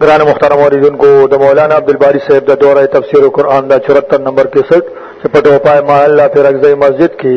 گران مخترم اوریدن کو د مولانا عبدالباری صاحب د دوره تفسیر قرآن دا 74 نمبر 61 چې په ټوپای محله پیرګزی مسجد کې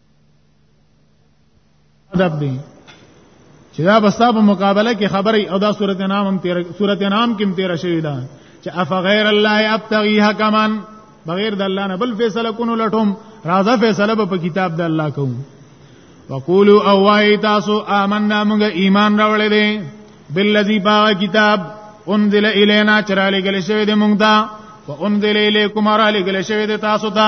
ادب دی چې دا بستا په مقابله کې خبرې او دا سورته نام هم تیر سورته نام کې هم تیر شوی دا چې اف غیر الله ابتغي حکما بغیر د الله نه بل فیصله کونو لټوم راځه فیصله په کتاب د الله کوم وقولو او وای تاسو آمنا موږ ایمان راوړې دي بالذي باغ کتاب انزل الینا چرالې ګل شوی د موږ دا وانزل الیکم را لګل شوی د تاسو ته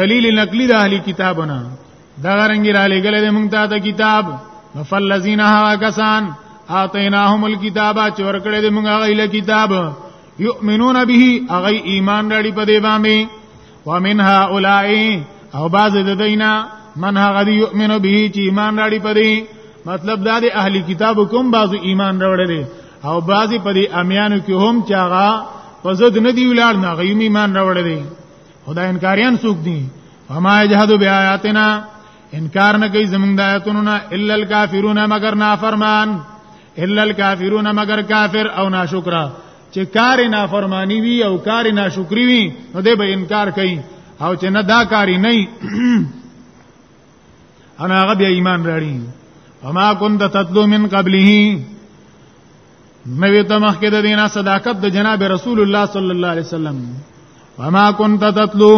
دلیل نقلی د اهلی کتابونه دا رنګی را لګل د مونږ ته کتاب فالذین ها کسان اعطیناهم الكتاب چې ورکړې د مونږ هغه له کتاب یؤمنون به هغه ایمان لري په دی باندې ومن هؤلاء او بعض د دینا من هغه یؤمن به چې ایمان لري په دی مطلب دا د اهلی کتاب کوم بعض ایمان راوړل او بعضی په دې امیانو کې هم چې هغه په ضد نه دی ولاړ نه غیم ایمان راوړی دی خدای انکاریان څوک دي فما یجحد بیااتنا انکار نه کوي زمونږ د آیاتونو نه الا الکافرون مگر نافرمان الا الکافرون مگر کافر او ناشکر چې کار نافرمانی وي او کار ناشکری وي نو دې به انکار کوي او چې نه دا کاری نه انا هغه بیا ایمان راړي وما كنت تتلو من قبله نوې ته مخکې د دینه صداقت د جناب رسول الله صلی الله علیه وسلم وما كنت تتلو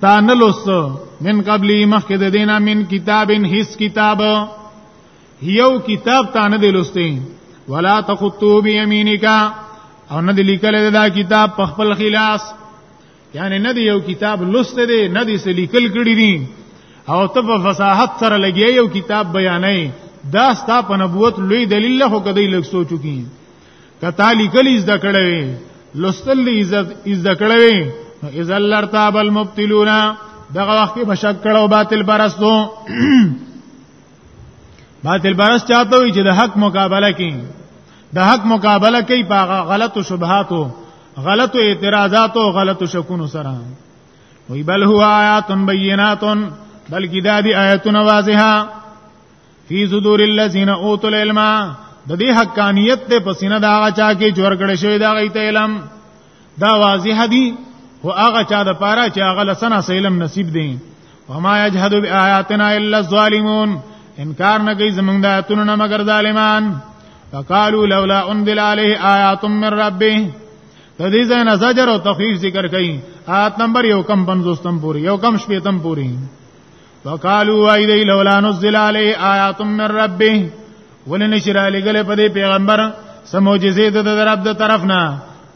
تا نلوست من قبلی مخکې د دینه من کتابن هیڅ کتاب یو کتاب تا نه دلوستې ولا تخطو بيمينک او نه لیکل دا کتاب په خپل خلاص یعنی نه دی یو کتاب لوست دی نه دی سلیکل کړی دی او ته په فصاحت سره لګیا یو کتاب بیانې دا ستا په نبوت لوی دلیل له کدی لګ سوچو کی کتا لیکلی زده کړې لستل عزت زده کړې اذا لرتاب المبتلون دغه وخت په شک کړه باطل پرستو باطل پرست چاته وي چې د حق مقابله کوي د حق مقابله کوي په غلط او شبهاتو غلط اعتراضات او غلط شکونو سره وی بل هو آیات بینات بلکې دا دی آیتونه واضحه فی صدور الذین اوتل علم د دې حقانیت ته پسینه دا چا کې جوړ کړی شوی دا غیته علم دا واضح دی او هغه چا د پاره چې هغه لسنه علم نصیب دی وما يجحد بآياتنا الا الظالمون انکار نه کوي زمونږ د آیاتونو نه مگر ظالمان فقالوا لولا انزل عليه آيات من ربه د دې ځای نه زجر او تخفیف ذکر کړي آیت نمبر یو کم 50 تم پوری یو کم شپې تم پوری وقالوا ايدي لولا نزل عليه آيات من ربه ولې نشي را لګلې په دې پیغمبر سموجزې د درب د طرف نه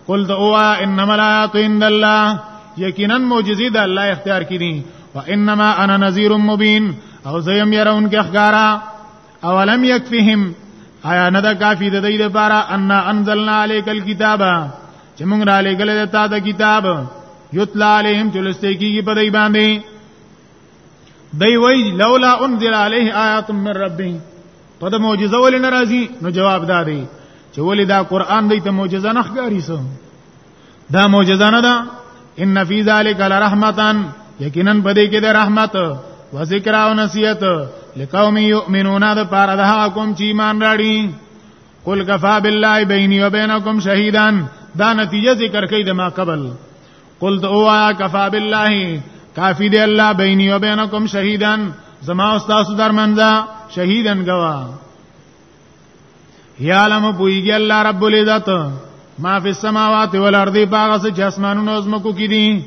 قل د اوا انما الایات عند الله یقینا معجزې د الله اختیار کړي وانما انا نذیر مبین او زیم يرون کې اخګارا اولم یکفهم آیا نه دا کافی د دې لپاره ان انزلنا الیک الكتاب چې موږ را لګلې د تا د کتاب یتلا علیهم چلسته کیږي په دې باندې دی وی لولا انزل عليه آیات من ربه په د معجزه ولې ناراضي نو جواب دا دی چې ولې دا قران دی ته معجزه نه ښکاری سو دا معجزه نه ده ان فی ذلک لرحمتان یقینا پدې کې د رحمت و ذکر او نصیحت لقوم یؤمنون د پاره د هغه قوم چې ایمان راړي قل کفا بالله بیني وبینکم شهیدان دا نتیجه ذکر کوي د ما قبل قل دعوا کفا بالله کافی دی الله بیني او بینکم شهیدان زما او تاسو درمنځه شهیدن گوا یا لم پویږي الله رب العزت ما فی السماوات والارض باغس چې اسمانونو زمکو کې دي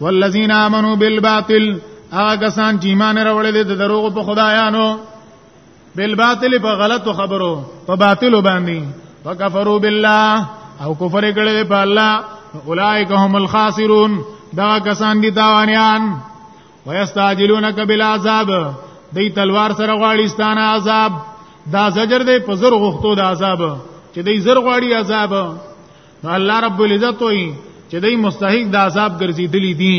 والذین آمنوا بالباطل هغه کسان چې ایمان راوړل دي د دروغ په خدایانو بالباطل په غلط خبرو په باطل باندې فکفروا بالله او کفر کړي په الله اولئک هم الخاسرون دا کسان دي تاوانيان ويستعجلونك بالعذاب دې تلوار سره غواړي ستانه عذاب دا زجر دې په زر غختو د عذاب چې دې زر غواړي عذاب الله رب العزت وایي چې دای مستحق د عذاب ګرځیدلی دي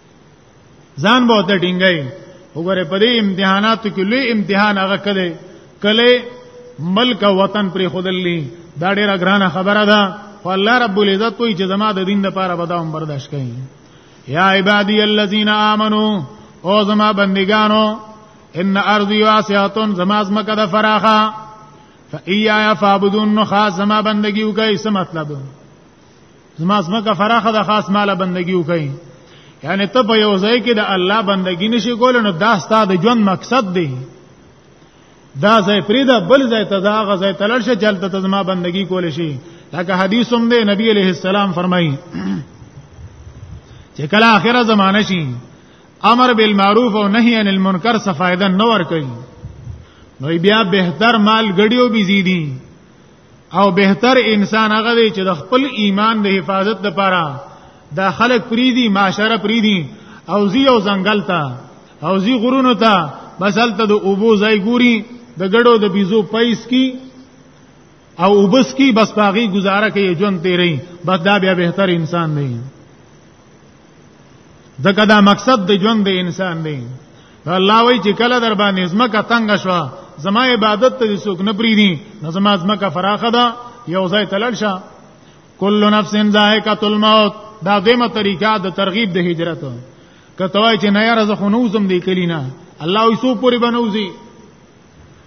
ځان به ته ډینګای وګوره په دې امتحاناتو کې لوی امتحان هغه کله کله ملک او وطن پر خودلې دا ډیره ګرانه خبره ده خو الله رب العزت کوئی چې زما د دین لپاره بداوم برداشت کړي یا عبادی الذین آمنو او زما بندگانو ان ارضی واسعتون زما زمکه د فراخه فایا فعبدون خاص زما بندگی وکي څه مطلب زما زمکه فراخه د خاص مال بندگی وکي یعنی ته په یو ځای کې د الله بندگی نشي کول نو دا ستاسو د ژوند مقصد دی دا ځای فریدا بل ځای ته دا غ ځای تلل شي چلته ته زما بندگی کول شي لکه حدیث هم دی نبی علیہ السلام فرمایي چې کله اخره زمانه شي امر بالمعروف او نهی عن المنکر څه فائدہ نه ور کوي نو بیا بهتر مال غړیو بي زیدي او بهتر انسان هغه دی چې د خپل ایمان د حفاظت لپاره دا خلک پریدي معاشره پریدي او زی او ځنګل ته او زی غرونو ته بس هلته د اوبو ځای ګوري د ګړو د بيزو پیس کی او وبس کی بس باغی گزاره کوي ژوند تیری بس دا بیا بهتر انسان نه ځکه دا مقصد د ژوند د انسان دی الله وای چې کله در باندې زمکه تنگ شوه زما عبادت ته څوک نه پریدي نو زما زمکه فراخه ده یو ځای تلل شه کل نفس ذائقه الموت دا دیمه طریقه د ترغیب د هجرت کته وای چې نه یاره زه خو نوزم دی کلینا الله وي سو پوری بنوزي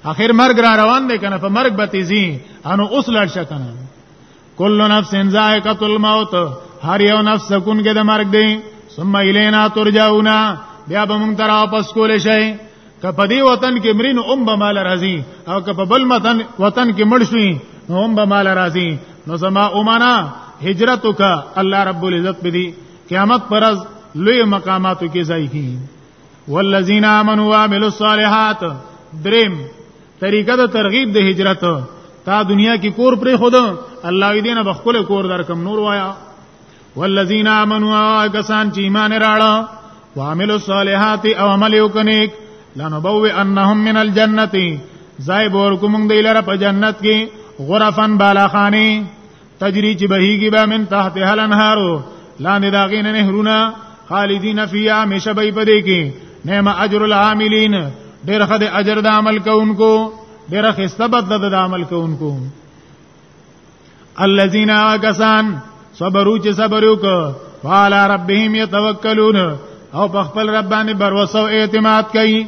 اخر مرګ را روان دی کنه په مرګ به تیزی انو اوس لړ شکنه کل نفس ذائقه الموت هر یو نفس سکون کې د مرګ دی ثم الینا ترجعون بیا به مونږ تر واپس کول شي که په دې وطن کې مرین ام به مال راځي او که په بل وطن وطن کې مړ شي نو ام به مال راځي نو زما امانا هجرت کا الله رب العزت بدی قیامت پرز لوی مقاماتو کې ځای کی والذین آمنوا وعملوا الصالحات دریم طریقه د ترغیب د هجرت تا دنیا کې کور پرې خود الله دې نه بخله کور درکم نور وایا والذین آمنوا کسان چې ایمان راړه وعملوا الصالحات او عمل وکنیک لنبوء انهم من الجنه زای بور کوم دی لره په جنت کې غرفن بالاخانی تجری چې بهیږي به من تحت هلنهارو لاندې دا غین نهرونه خالدین فیها همیشه به پدې کې نعم اجر العاملین ډېر خد اجر د عمل کوونکو ډېر خسته بدل د عمل کوونکو الذين كسان صبروا چې صبر وکړه وعلى ربهم يتوکلون او په خپل رب باندې باور او اعتماد کوي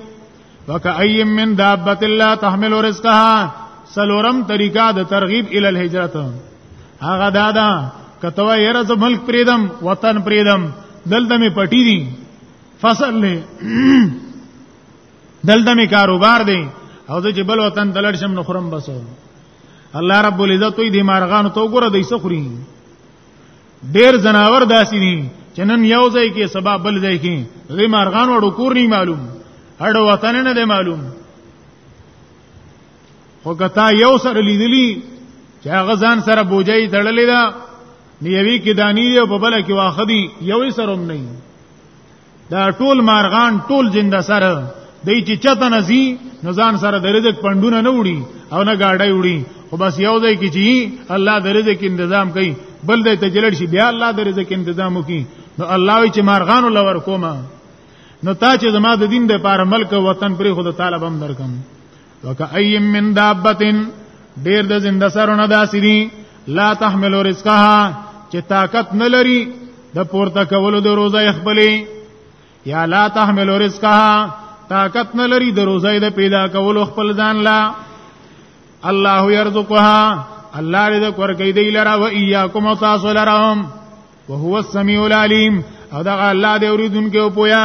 وکایم من دابت الله تحمل رزقها سلورم طریقہ د ترغیب ال الهجرت هغه دادا کتوه یره ز ملک پریدم وطن پریدم دلته می پټی دي فصل نه دلته می کاروبار دی او د جبل وطن دلړ شم نخرم بسو الله رب العزت دې مارغان تو ګره دې سخري ډیر زناور داسې دي چې نن یو ځای کې سبا بل ځای کې غي مارغان وړو کور نه معلوم هډ وطن نه دی معلوم خو کتا یو سره لیدلی چې هغه ځان سره بوجای تړلې ده نیوي کې دانی دی او په بل کې واخدي یوې سره هم نه دا ټول مارغان ټول جنده سره دای چې چته نزي نو ځان سره د رزق پندونه نه وړي او نه گاډي وړي خو بس یو ځای کې چې الله د رزق تنظیم کوي بل دې ته جلړ شي بیا الله د رزق تنظیم وکي نو الله وی چې مارغان لور کومه نو تا چې زما د دین د پاره ملک وطن پرې خود طالب هم درکم وکایم من دابتن ډیر د زنده سرونه داسې دي لا تحمل رزقها چې طاقت نه لري د پورته کولو د روزه خپلې یا لا تحمل رزقها طاقت نه لري د روزه د پیدا کولو خپل ځان لا الله يرزقها الله رزق ورکې دی لرا و اياکم تاسو لرهم وهو السميع العليم او دا الله دې اوریدونکو پویا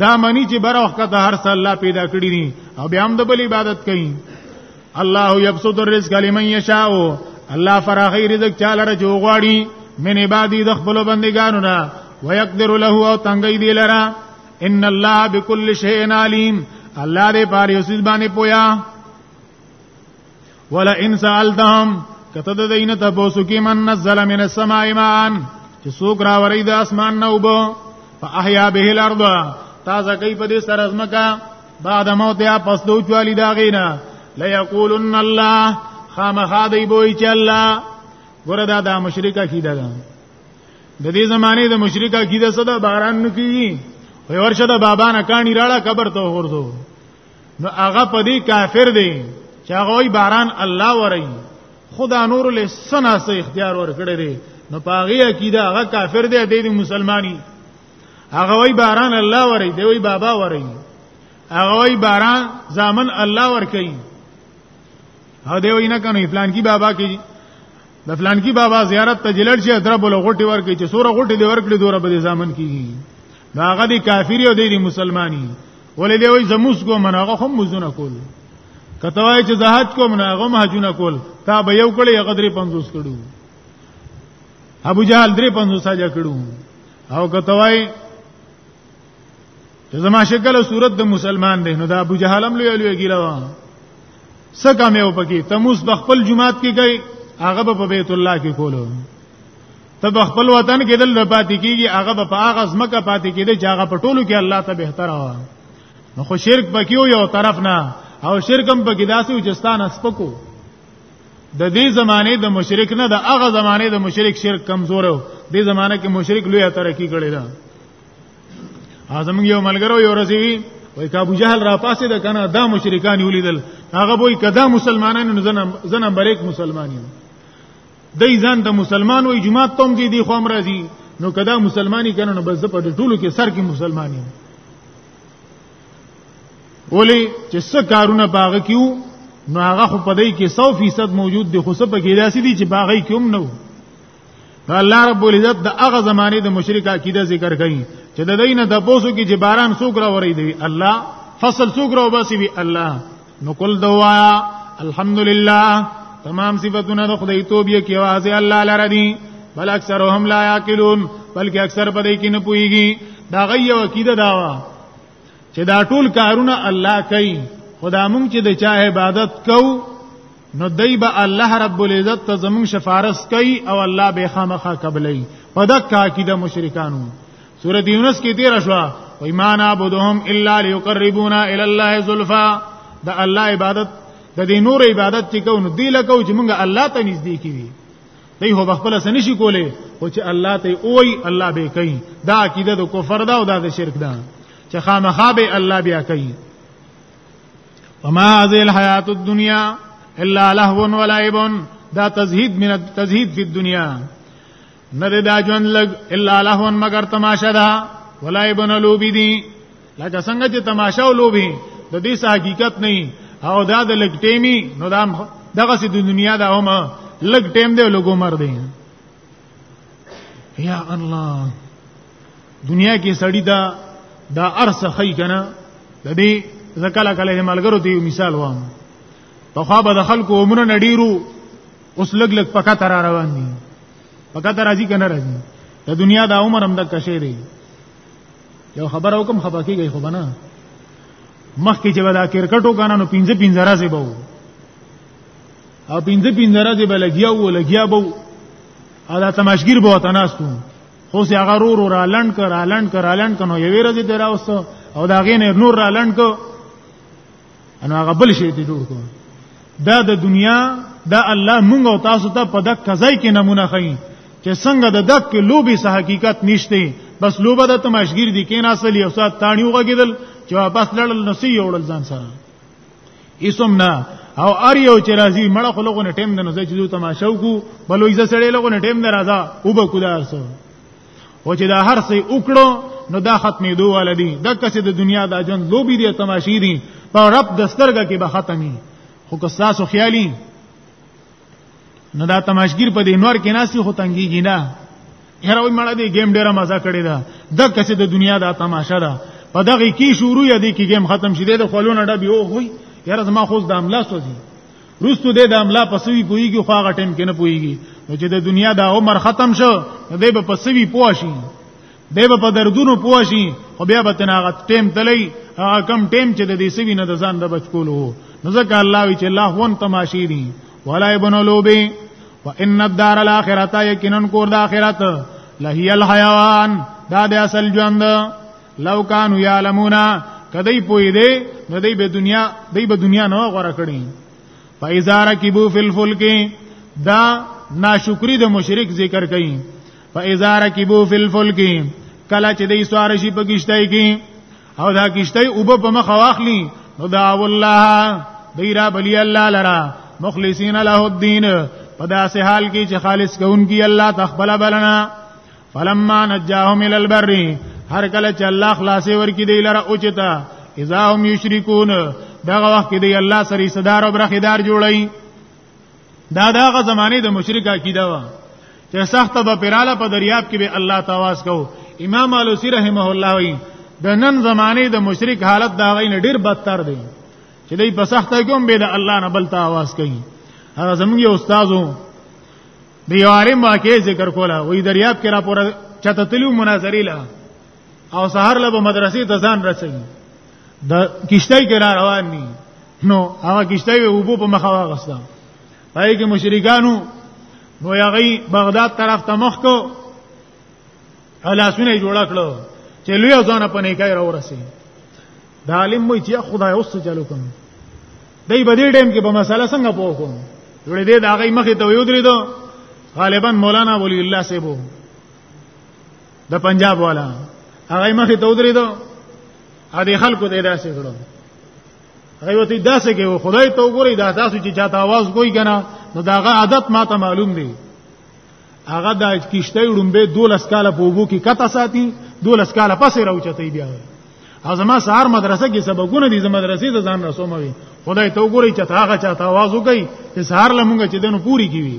دا منی چې بر وخت ته هر څه الله پیدا کړی دي او بیا هم د بل عبادت کوي الله یبسط الرزق لمن یشاء الله فراخی رزق چاله رجو غواړي من عبادی د خپل بندگانو نه ويقدر له او تنګي دی لرا ان الله بكل شيء عليم الله دې پاره یوسف باندې پویا ولا ان سالتهم کته د دینه تاسو کې من نزل من السماء ماء چې څوک را ورید اسمان نه وبو فاحیا به الارض تازه کوي په دې سره ازمکا بعد موت یا پس دو چوالی دا غینا لا یقولن الله خامخا دی بوئی چې الله ګوره دا دا مشرک عقیده ده د دې زمانه د مشرک عقیده صدا باران نکی وي ورشه د بابا نه کانی راړه قبر ته ورته نو هغه په دې کافر دی چې هغه باران الله وري خدا نور له سنا سه اختیار ورکړي دي نو پاغي عقیده هغه کافر دی د مسلمانی هغه وی باران الله وري دی وی بابا وري هغه وی باران زامن الله ور کوي او دی وی نه کنه فلان کی بابا کی د فلان کی بابا زیارت ته جلل شي درب له غټي ور کوي چې سوره غټي دی ور کړی دوره به زامن کیږي هغه دی کافر او دی مسلمانی ولې دی وای زموس کوم نه هغه هم مزونه کول کته وای چې زهات کوم نه هغه مهجونه کول تا به یو کړي هغه درې 50 کړو ابو جهل درې 50 ساجا کړو او کته وای چې زما شکل او صورت د مسلمان دی نو دا ابو جهل هم لوی لوی ګیرا و سکه مې وپکی تموس د خپل جماعت کې گئی هغه په بیت الله کې کولو ته په خپل وطن کې دل پاتې کیږي هغه په هغه ځمکه پاتې کیږي چې هغه په ټولو کې الله ته بهتر و نو خو شرک پکې یو طرف نه او شرکم پکې داسې وجستان اسپکو د دې زمانه د مشرک نه د هغه زمانه د مشرک شرک کمزور و دې زمانه کې مشرک لوی ترقی کړی دا اعظم یو ملګرو یو رسیوی وای کا ابو جهل را پاسې د کنه دا مشرکان ولیدل هغه وای کدا مسلمانانو زنه زنه بریک مسلمانانو دای ځان ته مسلمان وای جمعه ته هم دې دی خو هم راځي نو کدا مسلمانی کنه نو بس په ټولو کې سر کې مسلمانی ولی چې څه کارونه باغ کیو نو هغه خو پدې کې 100% موجود دي خو څه پکې داسې دي چې باغ کې هم نه وو الله رب العزت د هغه زمانه د مشرک عقیده ذکر کړي چې د دینه د بوسو کې چې باران سوګرا ورې دی الله فصل سوګرا وباسي وی الله نو کول دوایا الحمدلله تمام صفاتونه د خدای توبې کې واځي الله لره دي بل اکثرهم لا یاکلون بلکې اکثر په دې کې نه پويږي دا غي یو عقیده داوا چې دا ټول کارونه الله کوي خدا مونږ چې د چا عبادت کوو نو دای به الله رب العزت ته زمون شفارس کوي او الله به خامخا قبلای په دکا کې د مشرکانو سورۃ یونس کې تیر شو و ایمان عبدهم الا ليقربونا الى الله زلفا د الله عبادت د دې نور عبادت چې کو نو دی لکو چې موږ الله ته نږدې کیږي دی هو بخپل سن شي کوله او چې الله ته اوي الله به کوي دا عقیده د کفر دا او دا د شرک دا چې خامخا به الله بیا کوي وما هذه الحیات الدنیا الا لهو و لعب دا تزهید من تزهید فی الدنیا نه دا ژوند لګ الا لهو مگر تماشا دا ولعب لوبی دی لکه څنګه چې تماشا او لوبي د دې څه حقیقت نه او دا د لګ ټیمی نو دا دغه سي د دنیا دا هم لګ ټیم دی لګو مر دی یا الله دنیا کې سړی دا دا ارس خی کنه د دې زکاله کله ملګرو ته مثال وام په خوا به د خلکو عمره نډیرو اوس لګ لګ پکا تر روان دي پکا تر راځي کنه راځي د دنیا د عمر هم د کشه دی یو خبر حکم خپه کیږي خو بنا مخکې چې ودا کرکټو کنه نو 15 15 راځي بو او 15 15 راځي بلګیا وو لګیا بو ادا تماشګیر بو تناستو خو سي هغه رو رو را لند کر را لند کر را لند کنو یوې ورځې دی راوست او دا غې نه نور را لند کو انو هغه بل شي دی جوړ کو دا د دنیا دا الله مونږ او تاسو ته په دک کزای کې نمونه خي چې څنګه د دک لوبي سه حقیقت نشته بس لوبه د تماشګیر دي کې ناسلی او سات تانیو غږیدل چې واپس لړل نسی یوړل ځان سره اسم نه او ار یو چې راځي مړه خو لغونه ټیم د نزه چې تماشا وکړو بلوې ز سړې لغونه ټیم نه راځه او به کولار سو او چې دا هر څه وکړو نو دا ختمې دوه ولدي د کسې د دنیا د اجن لوبي دي تماشې دي په رب دسترګه کې به ختمي خو که تاسو خیالي نو دا تماشګیر په دې نور کې ناسي خو تنګيږي نه هر وای مړه دې گیم ډیره مزه کړې ده د کسې د دنیا دا تماشا ده په دغه کې شروع یې دې کې گیم ختم شې دې خلونه ډبي او وای یاره زما خو د املا سوځي روستو دې د املا پسوي پويږي خو هغه ټیم کې نه پويږي نو چې د دنیا دا عمر ختم شو دې به پسوي پوښي دی به په دردونو پوه شي خو بیا به تنه هغه ټیم تلی هغه کم ټیم چې د دې سوي نه د ځان د بچ کولو نو ځکه الله وی چې الله هون تماشې دي ولا ابن لوبي وان الدار الاخرته یقینا کور د اخرت لهي الحيوان دا د اصل ژوند لو کانوا یعلمون کدی پوی دی نو دی به دنیا دی به دنیا نه غوړه کړی فایزار کیبو فل فلکی دا ناشکری د مشرک ذکر کئ فاذا ركبوا في الفلك کله چې دې سوار شي په کشتۍ کې او دا کشتۍ وب په مخ واخلي نو دا والله دیرا بلی الله لرا مخلصین له الدين په داسې حال کې چې خالص کوونکی الله تخبل بلنا فلما نجاهم الى البر هر کله چې الله خلاصې ورکی دی لره اوچتا اذا هم یشرکون دغه وخت کې دی الله سری صدر او برخیدار جوړی دا داغه زمانه د مشرک عقیده و چې سخت به پراله په دریاب کې به الله تواس کو امام علوسی رحمه الله وی د نن زمانه د مشرک حالت دا غین ډیر بدتر دی چې دوی په سخت کې هم به د الله نه بل تواس کوي هغه زموږ یو استادو دی عالم واکه ذکر کولا وی دریاب کې را پوره چته تلو مناظری لا او سهار له مدرسې ته ځان رسېږي د کشتۍ کې را روان دي نو هغه کشتۍ وبو په مخه واغسته پای کې مشرکانو نو یغی بغداد طرف ته مخ کو لاسونه جوړ کړو چې لوی ځان په نه کوي راورسي دا عالم وي چې خدای اوس چلو کوم دای په دې ټیم کې په مسله څنګه پوه کوم جوړې دې دا غي مخې ته یو درې دو غالبا مولانا ولی الله سیبو د پنجاب والا هغه مخې ته ودرې دو ا دې خلکو دې داسې کړو هغه وته داسې کې خدای ته وګوري دا تاسو چې چاته आवाज کوی کنه نو داغه عادت ما ته معلوم دی هغه د کیشته وړمبه 12 کال په وبو کې کته ساتي 12 کال پسې راوچتې بیا ازما سهار مدرسه کې سبقونه دي زما مدرسې ته ځان رسوموي خدای ته وګوري چې هغه چاته आवाज وکړي چې سهار لمونږ چې دنو پوری کیوي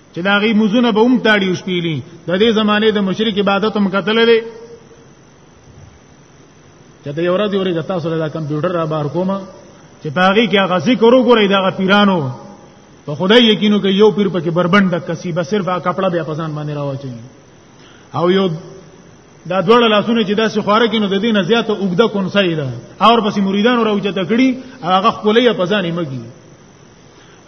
چې دا غي مزونه به هم تاړي او شپېلي د دې زمانه د مشرک عبادت هم قتل دي چې د یو ورځ ورې تاسو له کمپیوټر را بار کومه چې پاغي کې هغه ذکر وګورئ دا پیرانو په خدای یقینو کې یو پیر پکې بربند کسي به صرف کپڑا بیا پسان باندې راوچي او یو دا دوړ لاسونه چې داسې خواره کینو د دې نه زیاته اوګده کونسای ده اور پسې مریدان راوچته کړي هغه خپلې پسانې مګي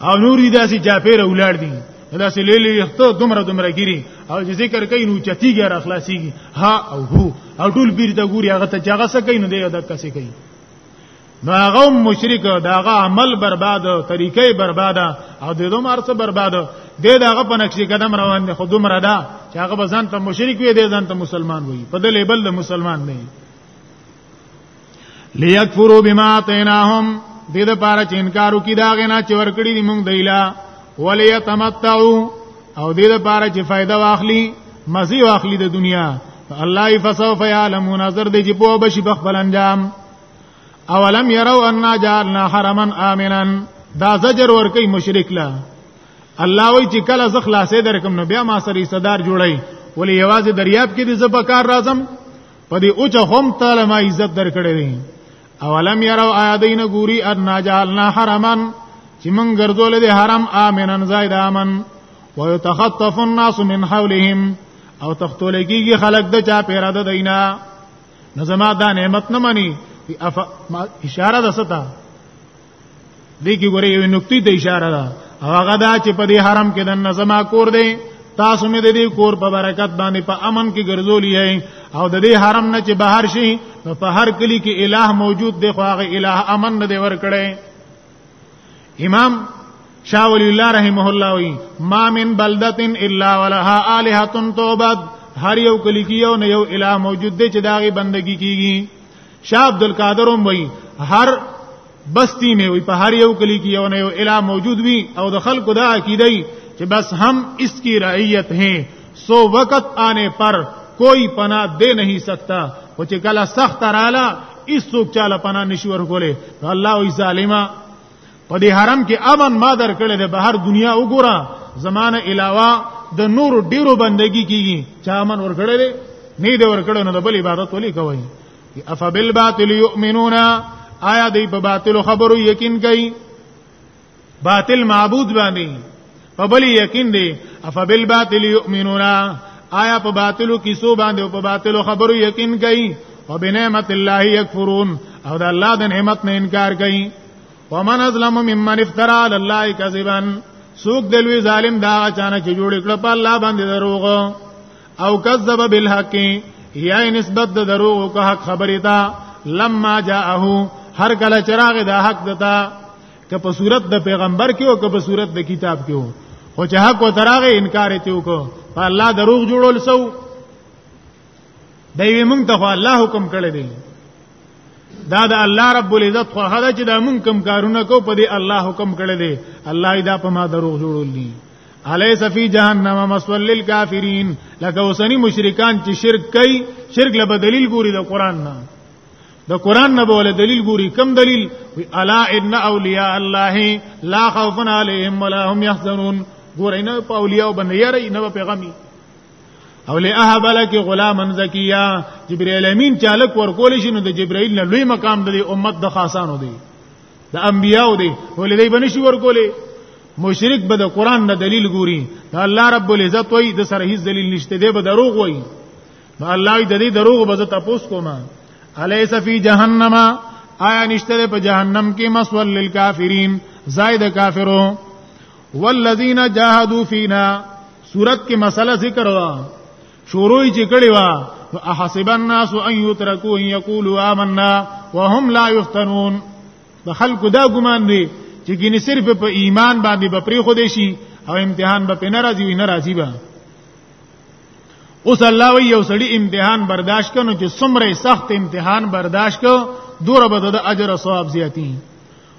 او نور دي داسې چاپیر اولاد دي داسې لیلې یخته دومره دومره ګيري او چې ذکر کوي نو چتیږي را خلاصيږي ها او هو او ټول پیر ته ګوري هغه ته چاغه سکه نو دی دا کسې کوي نو هغه مشرک دا هغه عمل برباد طریقې برباد او د دوم ارڅ برباد د دغه په نقش قدم روان دي خو دومره دا چې هغه بزن ته مشرک وي د ځان ته مسلمان وي په دې لیبل د مسلمان نه ليکفروا بما اتيناهم دې د پاره چې انکار وکړي دا غنا چې ورکړي دي موږ دیلا وليتمتعوا او دې د پاره چې فائدہ واخلي مزي واخلي د دنیا الله فسوف يعلمون نظر دې چې په بشي بخبل انجام اولم يروا ان جعلنا حرما امنا دا زجر ور کوي مشرک لا الله وی چې کله زخ خلاصې درکم نو بیا ما سره صدر جوړي ولی یوازې دریاب کې دې زپکار راځم په دې اوچ هم تعالی ما عزت درکړې دي اولم يروا آیادین ګوري ان جعلنا حرمن چې مونږ ګرځول دي حرم امنن زائد امن ويتخطف الناس من حولهم او تختول کیږي خلک د چا پیرا د دینا نظم دا نعمت نه مني اشاره ده ستا دې کې ګوره یو نقطې ته اشاره ده هغه دا چې په دې حرم کې د نظم کور دی تاسو مې د دې کور په برکت باندې په امن کې ګرځولې یې او د دې حرم نه چې بهر شي نو په هر کلی کې الٰه موجود دی خو هغه الٰه امن نه دی ورکړي امام شاه ولی الله رحمه الله وی ما من بلدت الا ولها الها توبد هر یو کلی کې یو نه یو الٰه موجود دی چې داغي بندگی کیږي شاه عبد القادر هم وی هر بستی می وی په هر یو کلی کې یو نه یو اله موجود وی او د خلکو دا عقیده چې بس هم اس کی رعیت ہیں سو وقت آنے پر کوئی پنا دے نہیں سکتا او چې کله سخت رااله هیڅوک چاله پنا نشور کوله الله وی ظالما په دې حرم کې امن ما در کړی دی بهر دنیا وګوره زمانه علاوه د نور ډیرو بندگی کیږي چا امن ور کړی دی نه دی ور کړی نو د بل عبادت ولي کوي اف بالباطل یؤمنون آیا دی په باطل خبرو یقین کوي باطل معبود باندې په بل یقین دی اف بالباطل یؤمنون آیا په باطلو کیسو باندې او په باطلو خبرو یقین کوي او بنعمت الله یکفرون او د الله د نعمت نه انکار کوي ومن ازلم ممن افترا علی الله کذبا سوق دلوی ظالم دا چانه چې جوړ کړ په الله باندې دروغ او کذب بالحق یا نسبت د دروغ کو حق خبرې تا لما جاءه هر کله چراغ د حق دتا که په صورت د پیغمبر کې او که په صورت د کتاب کې او خو چې حق و تراغه انکار ته وکړو په الله دروغ جوړول سو دوی مونږ ته الله حکم کړی دی دا د الله رب العزت خو هدا چې دا مونږ کم کارونه کو په دې الله حکم کړی دی الله دا په ما دروغ جوړولې الیس فی جهنم مسول للکافرین لکه اوسنی مشرکان چې شرک کوي شرک له دلیل ګوري د قران نه د قران نه بوله دلیل ګوري کم دلیل وی الا ان اولیاء الله لا خوف علیهم ولا هم يحزنون ګورینه په اولیاء باندې یاره نه پیغامي او له اهب لك غلاما زکیا جبرئیل امین چالک ورکول شي نو د جبرئیل نه لوی مقام د امت د خاصانو دی د انبیاو دی ولې دی بنشي ورکولې مشرک به د قران نه دلیل ګوري دا الله رب العزت وای د سره هیڅ دلیل نشته دی به دروغ وای نو الله د دې دروغ به زه تاسو کوم الیس فی جهنم آیا نشته په جهنم کې مسول للکافرین زائد کافرو والذین جاهدوا فینا صورت کې مسله ذکر وا شروع چې کړي وا احسب الناس ان يتركوا ان يقولوا آمنا وهم لا يفتنون د خلکو دا ګمان دی چې ګینه صرف په ایمان باندې به پری خو دی شي او امتحان به پنه راځي وینه راځي به اوس الله وی یو سړی امتحان برداشت کنو چې څومره سخت امتحان برداشت کو دوره به د اجر او ثواب زیاتی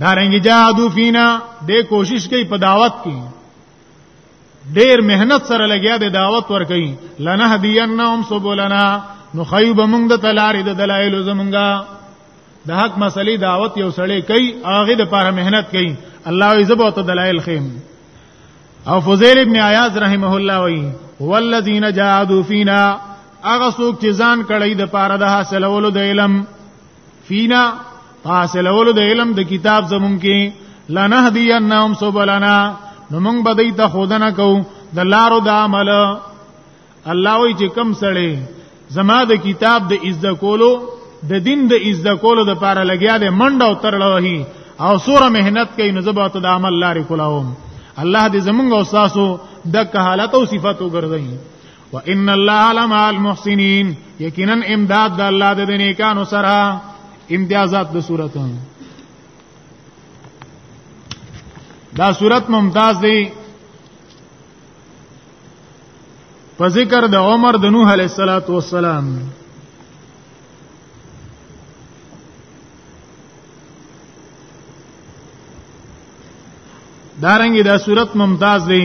دارنګ جادو فینا د کوشش کوي په دعوت کې ډیر مهنت سره لګیا د دعوت ور کوي لنهدینهم سبولنا نو خیب موږ د تلارې د دلایل زمونږه د حق مسلې دعوت یو سړی کوي هغه د پاره مهنت کوي الله یې زبو ته دلایل خیم او فضیل ابن عیاض رحمه الله وی والذین جاهدوا فینا هغه څوک چې ځان کړی د پاره د حاصلولو د علم فینا حاصلولو د علم د کتاب زمون کې لنهدینهم سبلنا نو موږ به دې ته خودنه کو د لارو د عمل الله وی چې کم سړی زما د کتاب د عزت کولو د دین د عزت کولو د پاره لګیا دی منډه او ترلوهی او سوره مهنت کوي نو زبات د عمل لارې کولاوم الله دې زمونږ او تاسو د کهالت او صفاتو ګرځي وان الله لمع المحسنین یقینا امداد د الله د نیکانو سره امتیازات د صورت دا صورت ممتاز دی په ذکر د عمر د نوح علیه الصلاۃ والسلام دارنګه دا صورت ممتاز دی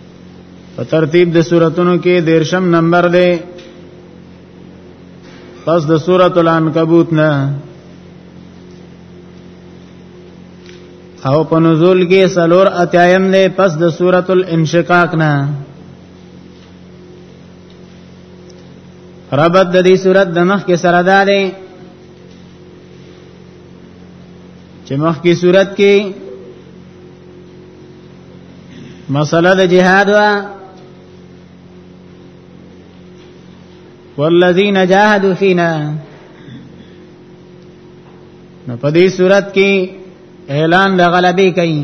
په ترتیب د سوراتونو کې دیرشم نمبر دی پس د سورۃ العنکبوت نه او په نزول کې سلور اتیایم دی پس د سورۃ الانشقاق نه ربط د دې سورۃ د مخ کې سره ده دی چې مخ کې سورۃ کې مسله د جهاد وا والذین جاهدوا فینا نو په دې صورت کې اعلان د غلبې کوي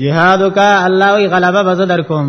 جهاد کا الله وی غلبه بز درکوم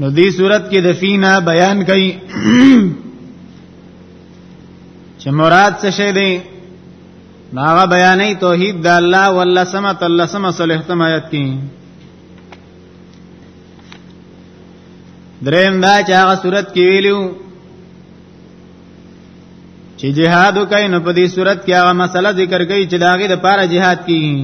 نو دې صورت کې د فینا بیان کړي چې مراد څه شی دی ناغه بیانې توحید د الله والله سمت الله سم صلیح تم آیت کې دریم دا چې هغه صورت کې ویلو چې جهاد وکای نو په دې صورت کې هغه مسله ذکر کړي چې داغه د پاره جهاد کیږي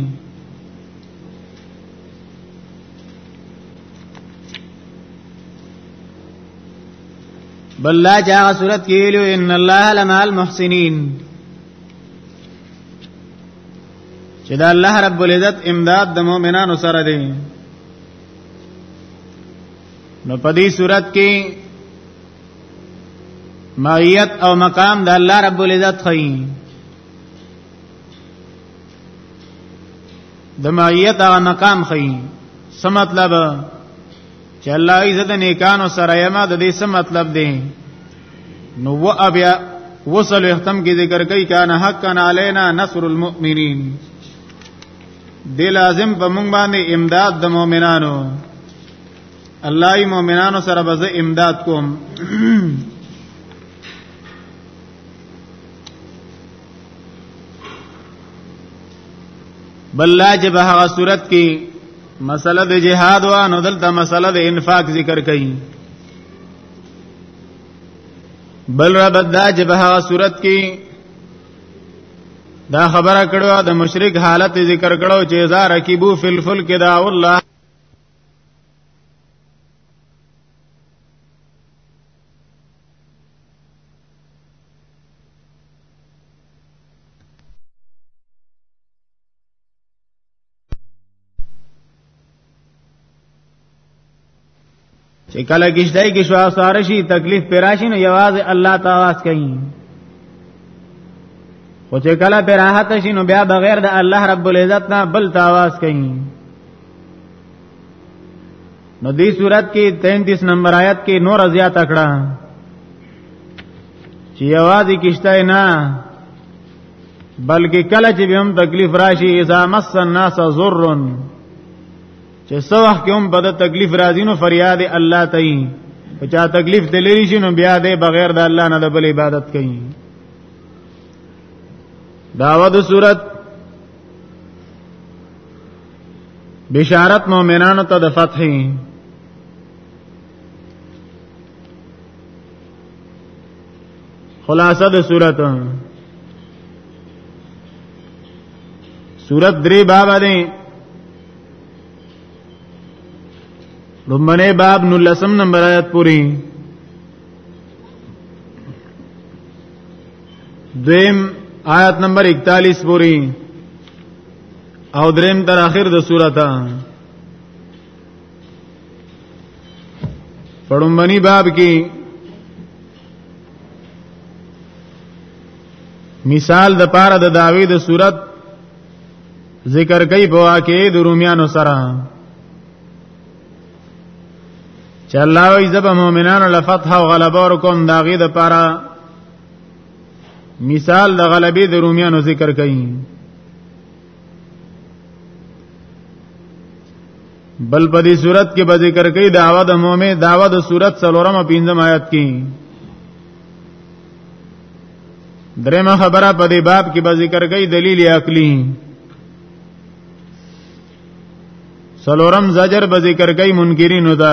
بل لا جاء صورت کې ویلو ان الله لمع المحسنین چې دا الله رب العزت امداد د مؤمنانو سره دی نو په دې صورت کې مایت او مقام د الله رب العزت خیم د معیت هغه مقام خي څه مطلب چې الله عزت نیکانو سره یما د دې څه مطلب دی نو و ابیا وصل ختم کې ذکر کوي کان حقا علینا نصر المؤمنین دی لازم په مونږ باندې امداد د مؤمنانو الله ای مؤمنانو سره به زه امداد کوم بل لا چې په هغه صورت کې مسله د جهاد و نو دلته مسله د انفاق ذکر کړي بل را بدا چې په هغه صورت کې دا خبره کړو د مشرک حالت ذکر کړو چې زار کیبو فل فل کې دا الله چې کله کشته کې شوا ساره شي تکلیف پراشي نو یوازې الله تعالی کوي خو چې کله پر راحت شي نو بیا بغیر د الله رب العزت نه بل تاواز کوي نو دې صورت کې 33 نمبر آیت کې نور زیات کړه چې आवाज کیشته نه بلکې کله چې به هم تکلیف راشي اذا مس الناس ضر چې سو وخت هم بد تکلیف راځي نو فریاد الله ته وي او چا تکلیف دلری شي نو بیا دې بغیر د الله نه د بل عبادت کوي داوود صورت بشارت مؤمنانو ته د فتح خلاصه د صورت صورت درې باب دی لمنه باب نو لسم نمبر آیات پوری دویم آیت نمبر 41 پوری او دریم تر اخر د سورته پړمبني باب کې مثال د پاره د داوی د صورت ذکر کوي په واقع د روميانو سره چې الله یې زب مؤمنانو لفتح او غلبه ورکوم داغه د پاره مثال د غلبې د رومیانو ذکر کوي بل په دې صورت کې به ذکر کوي داوا د مؤمن داوا د صورت څلورم پنځم آیات کې درېمه خبره په دې باب کې به ذکر کوي دلیل عقلی سلورم زجر به ذکر کوي منکرینو ته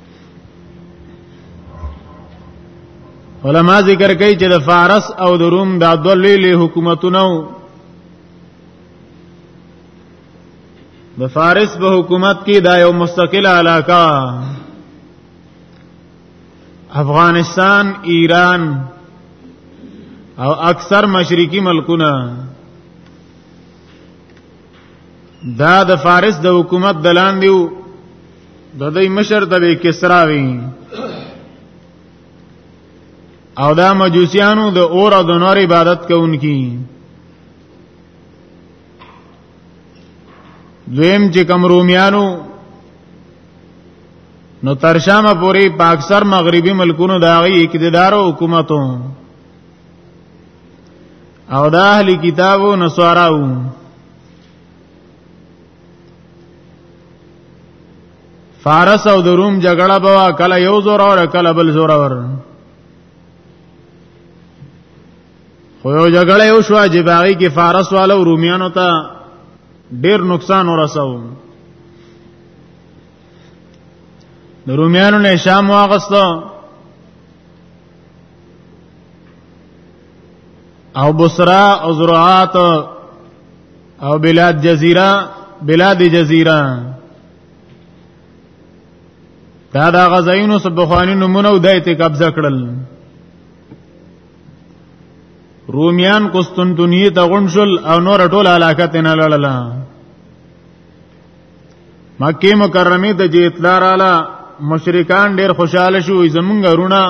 علما ذکر کوي چې د فارس او د روم دا دوه لوی حکومتونه د فارس په حکومت کې دا یو مستقل علاقه افغانستان ایران او اکثر مشرقي ملکونه دا د فارس د حکومت دلان دیو د دې مشر د کسرا وی او دا مجوسیانو د اور او د نور عبادت کوونکی دویم چې کم رومیانو نو ترشامه پوری پاکسر مغربي ملکونو داغي اقتدار او حکومتو او د اهل کتابو نصاراو فارس او د روم جګړه بوا کله یو زور اور کله بل زور اور خو یو جګړه یو شو چې باغی کې فارس والو رومیانو ته ډیر نقصان ورساو د رومیانو نه شام واغستو او بصرا او زراعات او بلاد جزیره بلاد جزیره دا دا غزاینو سبخوانی نمونه او دایته قبضه کړل رومیان قسطنطنیه ته غونډل او نور ټول علاقه تنه لړله مکه مکرمه ته جې اطلاع رااله مشرکان ډېر خوشاله شو زمونږ رونه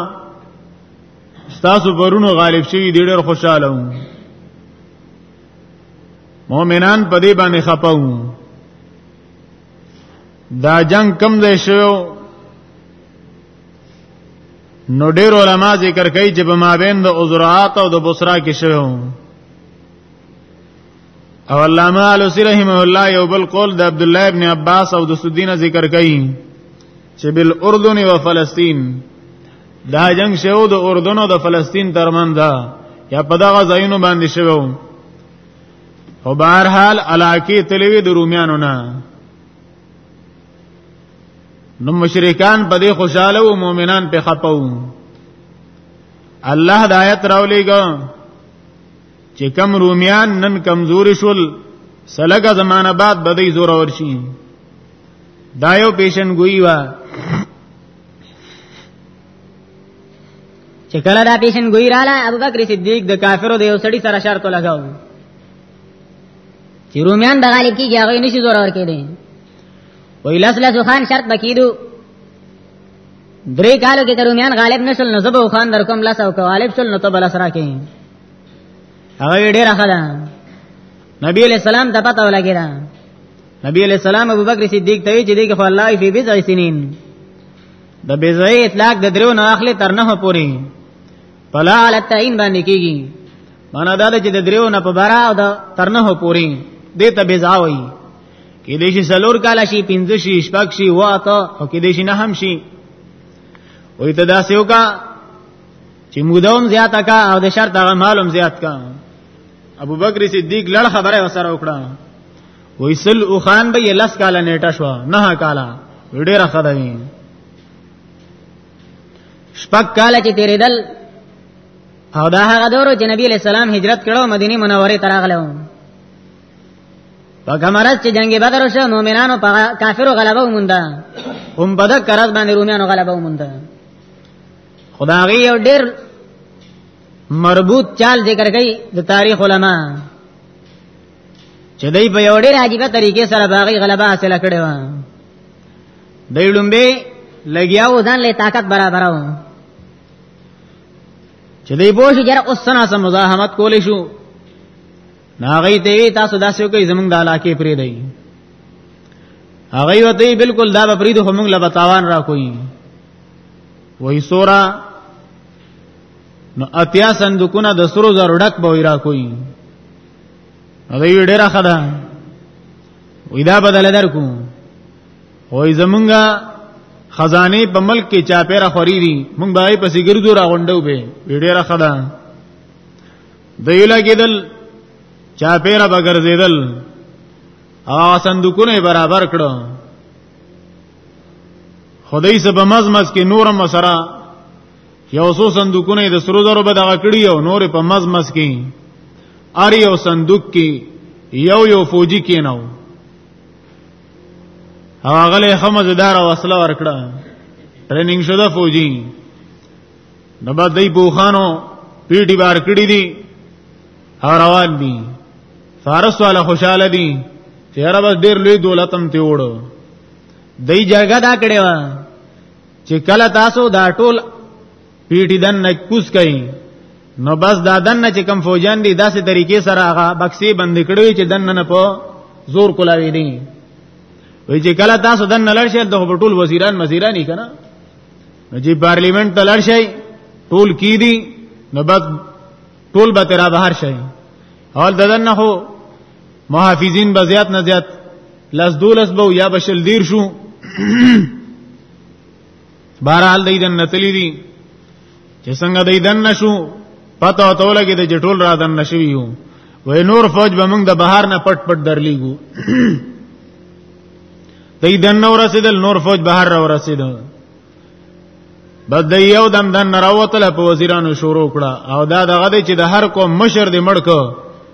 ستاسو پرونو غالب شوی دی ډېر خوشاله وو مؤمنان په دې باندې خپاو دا جنگ کم دی شو نو ډېر علما ذکر کوي چې په مابین د عذرات او د بصرا کې شوی او علامه علوسی رحمه الله یو بل قول د عبد الله ابن عباس او د سدینه ذکر کړي چې بل اردن او فلسطین دا جنگ شو د اردن او د فلسطین ترمن دا یا په دغه ځایونو باندې شوو او بهر حال علاقه تلوي د روميانو نه نو مشرکان په دې خوشاله او مؤمنان په خپو الله د آیت راولېګو چې کم رومیان نن کمزوري شول سلګه زمانہ بعد بدی زور ورشي دا یو پیشن گوئی وا چې کله دا پیشن گوئی رااله ابوبکر صدیق د کافرو د یو سړی سره شرط لګاو چې رومیان د غالب کیږي هغه نشي زور ور کېدی وی لس لس خان شرط بکیدو درې کالو کې رومیان غالب نشل نو زبو خان در کوم لس او غالب شل نو تبل سره کې هغه ډیر ښه ده نبی علیہ السلام ته پته ولګی دا نبی علیہ السلام ابو بکر صدیق ته وی چې دغه خو الله فی بضع سنین د بضع اطلاق د درو نه اخلي تر نه پوری فلا علی التعین باندې کیږي معنا دا چې د درو نه په بارا او د تر نه پوری دې ته بضع وی کې دې شي سلور کالا شي پنځه شي شپږ شي واته او کې دې شي نه هم شي وې ته دا سیو کا چې مودوم زیاته کا او د شرط هغه معلوم زیات کا ابو بکر صدیق لړ خبره وسره وکړه وای سل او خان به لس کاله نیټه شو نه کاله ډیر خدای شپږ کاله چې تیرېدل او دا هغه دور چې نبی علیہ السلام هجرت کړو مدینه منوره ته راغلو په کمرز چې جنگ بدر شو مؤمنانو په کافرو غلبه ومنده هم بدر کرز باندې روميانو غلبه ومنده خدای یو ډیر مربوط چال ذکر کوي د تاریخ علما چې دوی په یو ډیر عجیبه طریقې سره باغی غلبه حاصله کړې و دوی لومبه لګیاو ځان له طاقت برابرو چې دوی پوه شي چې اوس سنا سم مزاحمت کولې شو ناغی ته وی تاسو داسې کوي زمونږ د علاقې پرې دی هغه وته بالکل دا به پرې د همونږ لبتاوان را کوي وای سورا نو اتیا صندوقونه د سرو زرو ډک به را کوي دا یو ډیره خدا وې دا بدل درکو وې زمونږه خزانه په ملک کې چا پیرا خوري دي مونږ به په سیګردو را غونډو به ډیره خدا د یو لګیدل چا پیرا بغرزیدل ا صندوقونه برابر کړو خدای سبا مزمز کې نور مسرا یو څو صندوقونه د سرو زرو به دغه کړی او نور په مزمز کې ار یو صندوق کې یو یو فوجي کې نو هغه له خمز دار وسله ورکړه ټریننګ شوه فوجي نو بعد دی بوخانو پیټي بار کړی دي او روان دي فارس والا خوشاله دي چیرې بس ډیر لوی دولتم ته وړو دای جرګه دا کړې و چې کله تاسو دا ټول پیټی دن نه کوس کئ نو بس دا دن نه چې کم فوجان دي داسې طریقې سره هغه بکسي بند کړوي چې دن نه په زور کولاوي دي وی چې کله تاسو دن نه لړ شئ د ټول وزیران مزیرانی کنه نو چې پارلیمنت ته لړ شئ ټول کی دي نو بس ټول به تیرا بهر شي اول ددن نه هو محافظین به زیات نه زیات لس دولس به یا بشل دیر شو بهرحال دی دن نتلی دي چې څنګه دی دن نشو پته او توله کې د جټول را دن نشوي یو وې نور فوج به موږ د بهر نه پټ پټ درلیګو دی دن نو رسیدل نور فوج بهر را رسیدل بد یو دم دن نراوتله په وزیرانو شروع کړه او دا دغه دی چې د هر کوم مشر دی مړ کو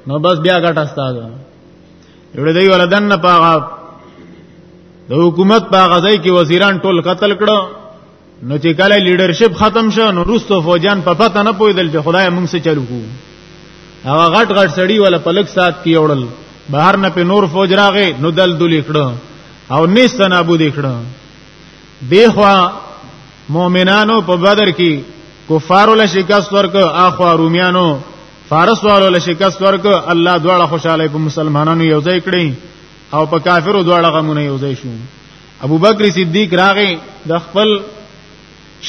نو بس بیا ګټه ستاده یوړې دی ولا دن نه پاغه د حکومت په غزای کې وزیران ټول قتل کړه نو چې کله لیډرشپ ختم شو نو روسو فوجان په پته نه پویدل چې خدای موږ سره چلو کو هغه غټ غټ سړی ولا پلک سات کې وړل بهر نه په نور فوج راغې نو دل دل کړه او نس تنابو دې کړه دیخوا مؤمنانو په بدر کې کفارو له شکست ورک اخوا رومیانو فارس والو له شکست ورک الله دواړه خوشاله په مسلمانانو یو ځای کړی او په کافرو دواړه غمونه یو ځای شو ابو بکر صدیق راغی د خپل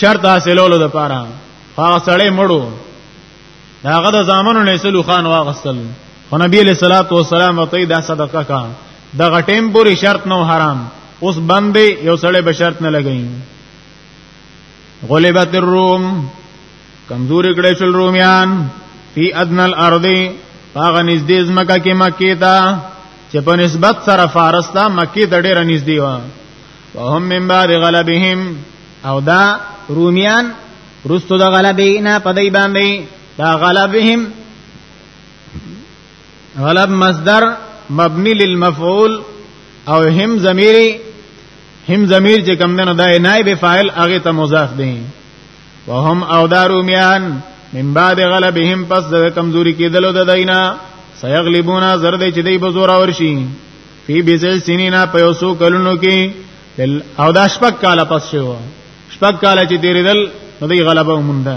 شرط حاصلولو د پاره هغه سړی مړو داغه د زامنو نه سلو خان واغستل خو نبی علیہ الصلوۃ والسلام ته دا صدقه کا د غټیم پوری شرط نو حرام اوس باندې یو سړی به شرط نه لګی غلبت الروم کمزور کړي شل رومیان فی ادنى الارض هغه نږدې زمکه کې مکه تا چې په نسبت سره فارس ته مکه ته ډېر نږدې و وهم من بعد غلبهم او دا رومیان رستو د غلبینا په دای باندې دا غلبهم غلب مصدر مبني للمفعول او هم ضمیر هم ضمیر چې کوم نه دای نائب فاعل هغه ته مضاف دی وهم او دارومیان من بعد غلبهم پس د کمزوري کېدلو د دینا سيغلبونا زرد چې دی بزور اور شي فی بزل سنینا په یوسو کلونو کې او دا شپک کاله پس شو شپک کاله چې دیریدل نو دی غلبه ومنده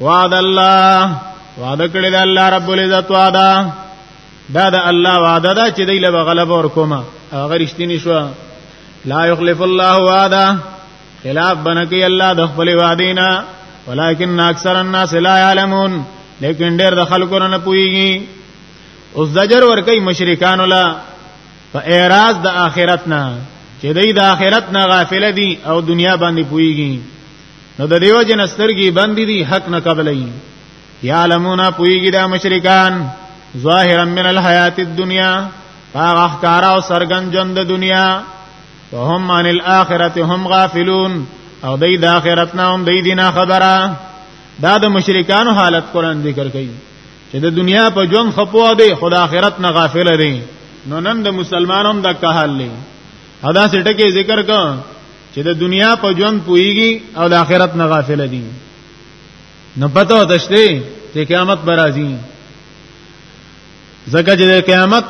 وعد الله وعده کړی د الله رب العزت وعده دا د الله وعده ده چې دی له غلبه ور کومه هغه رښتینی شو لا یخلف الله وعده خلاف بنکی الله د خپل وعدینا ولکن اکثر الناس لا يعلمون لیکن ډیر د خلکو نه پويږي اوس زجر ور کوي مشرکان ولا په اعراض د اخرت نه چې دوی د اخرت نه غافل دي او دنیا باندې پويږي نو د دیو جن سترګي بند دي حق نه قبلې یا علمون پویګی دا مشرکان ظاهرا من الحیات الدنیا هغه احکار او سرګن ژوند د دنیا وهم عن الاخرته هم غافلون او دای د اخرت نه هم دای دینه خبره دا د مشرکانو حالت قران ذکر کوي چې د دنیا په ژوند خپو دی خدا اخرت نه غافل دی نو نن د مسلمانانو د کهال لې ادا سټکه ذکر کوم چې د دنیا په ژوند پويږي او د آخرت نه غافل دي نو پته وتشته چې قیامت برازي زکه چې قیامت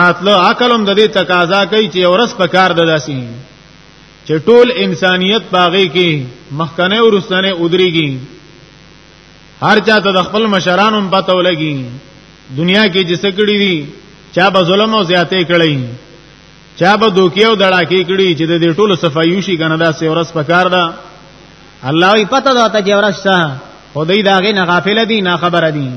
راتلو عقلم د دې تقاضا کوي چې ورس په کار دداسي چې ټول انسانيت باغې کې مخکنه او رسنه ودرېږي هر چا ته د خپل مشرانو پته ولګي دنیا کې جسکړی دي چا به ظلم او زیاتې کړی چا به دوکیو دړاکی کړي چې د دې ټولو صفایو شي کنه دا سیورس پکار ده الله یې پته ده ته چې ورسته خدای دا غي نه غافل دي نه خبر دي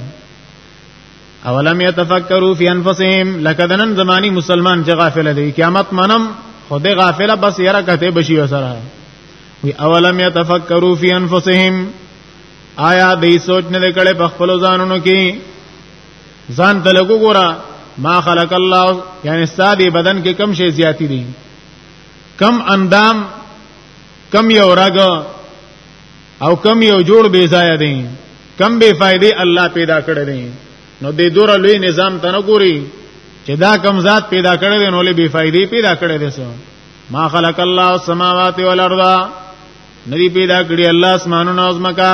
اولم يتفکروا فی انفسهم لکدنن زمانی مسلمان چې غافل دي قیامت منم خدای غافل بس یره کته بشي وسره وی اولم يتفکروا فی انفسهم آیا دې سوچ نه کړي په خپل ځانونو کې ځان ته لګو ګورا ما خلق الله یعنی ساده بدن کې کم شي زیاتی دي کم اندام کم یو رګ او کم یو جوړ بے ضایع دي کم بے فائدې الله پیدا کړی دي نو دې دوره لوی نظام ته نه ګوري چې دا کم ذات پیدا کړی دی نو لې بے فائدې پیدا کړی دی سو ما خلق الله السماوات والارض ندی پیدا کړی الله اسمانونو او زمکا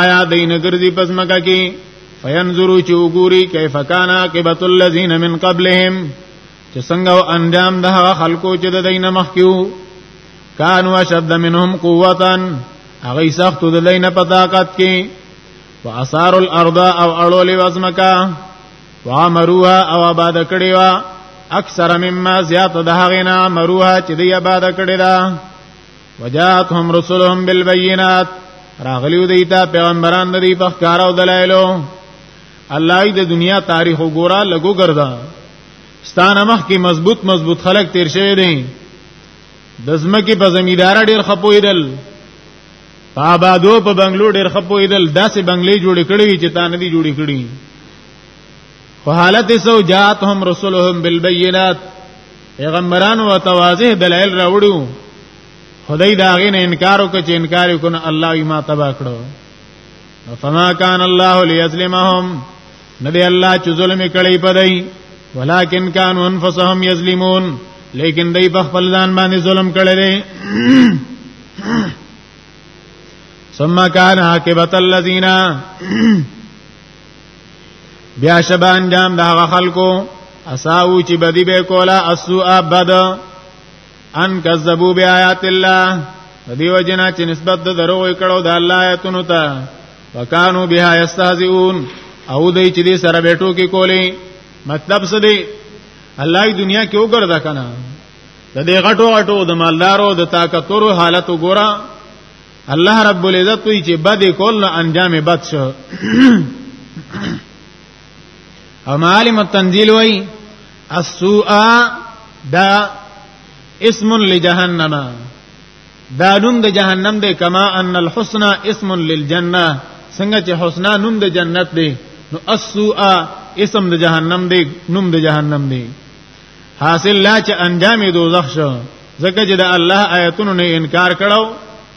آیا دین ګرځي پس مکه کې فینظروا چې وګوري کیف کان عاقبت الذین من قبلهم چې څنګه انجام د هغه خلکو چې د دین مخکیو کانوا شد منهم قوتا هغه سخت د دین په طاقت کې واثار الارض او اړول وزمکا وامروها او آباد کړي وا اکثر مما زیات د هغه نه مروها چې دی آباد کړي دا وجاءتهم رسلهم بالبينات راغلیو دی تا پیغمبران دی په ښکارا او دلایلو الله ای د دنیا تاریخ وګوره لګو ګرځا ستانه مخ کې مضبوط مضبوط خلک تیر شوی دی د زمکه په زمیدار ډیر خپویدل په آبادو په بنگلو ډیر خپویدل داسې بنگلې جوړې کړې چې تا نه دی جوړې کړې په حالت سو جاتهم رسولهم بالبينات پیغمبران او تواضع دلایل راوړو خدای دا غین انکار وکړي چې انکار وکړي الله یې ما تبا کړو فما کان الله ليظلمهم ندی الله چې ظلم کړي پدای ولکن کانوا انفسهم یظلمون لیکن دای په خپل ځان باندې ظلم کړي دي ثم کان عاقبت الذین بیا شبه انجام د هغه خلکو اساو چې بدی به کولا اسو ابد ان کذبوا بیاات الله د دې وجنا چې نسبت د درو کړو د الله آیاتونو ته وکانو بها یستهزئون او دې چې دې سره بیٹو کې کولی مطلب څه دی الله دنیا کې وګرځا کنه د دې غټو غټو د مالدارو د طاقتورو حالت وګوره الله رب العزت وی چې بد کول نه انجام بد شو او معالم التنزيل وی السوء دا اسم لجهنم دا نوم د جهنم دی کما ان الحسن اسم للجنه څنګه چې حسنا نوم د جنت دی نو السوء اسم د جهنم دی نوم د جهنم دی حاصل لا چې انجام دوزخ شو ځکه چې د الله آیتونو نه انکار کړو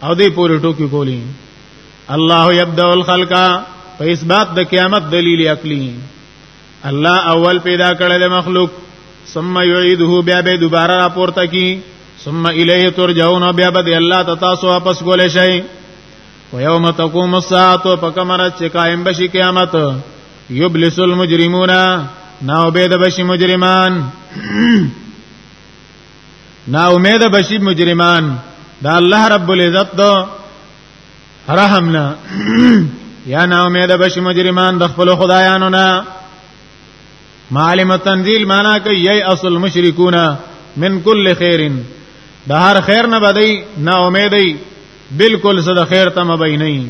او دې پورې ټوکی کولی الله یبدا الخلق په اثبات د قیامت دلیل عقلی الله اول پیدا کړل مخلوق ثم یعیده بیا به دوباره راپورته کی ثم الیه ترجعون بیا به الله تاسو واپس کولې شئ ويوم تقوم الساعه فكمرت قائم بشي قیامت یبلس المجرمون نا امید بشی مجرمان نا امید بشی مجرمان دا الله رب العزت دو رحمنا یا نا امید بشی مجرمان د خپل خدایانو نه معلم تنزیل معنا کوي یی اصل مشرکون من کل خیر د هر خیر نه بدی نا امیدی بالکل صد خیر تم بینی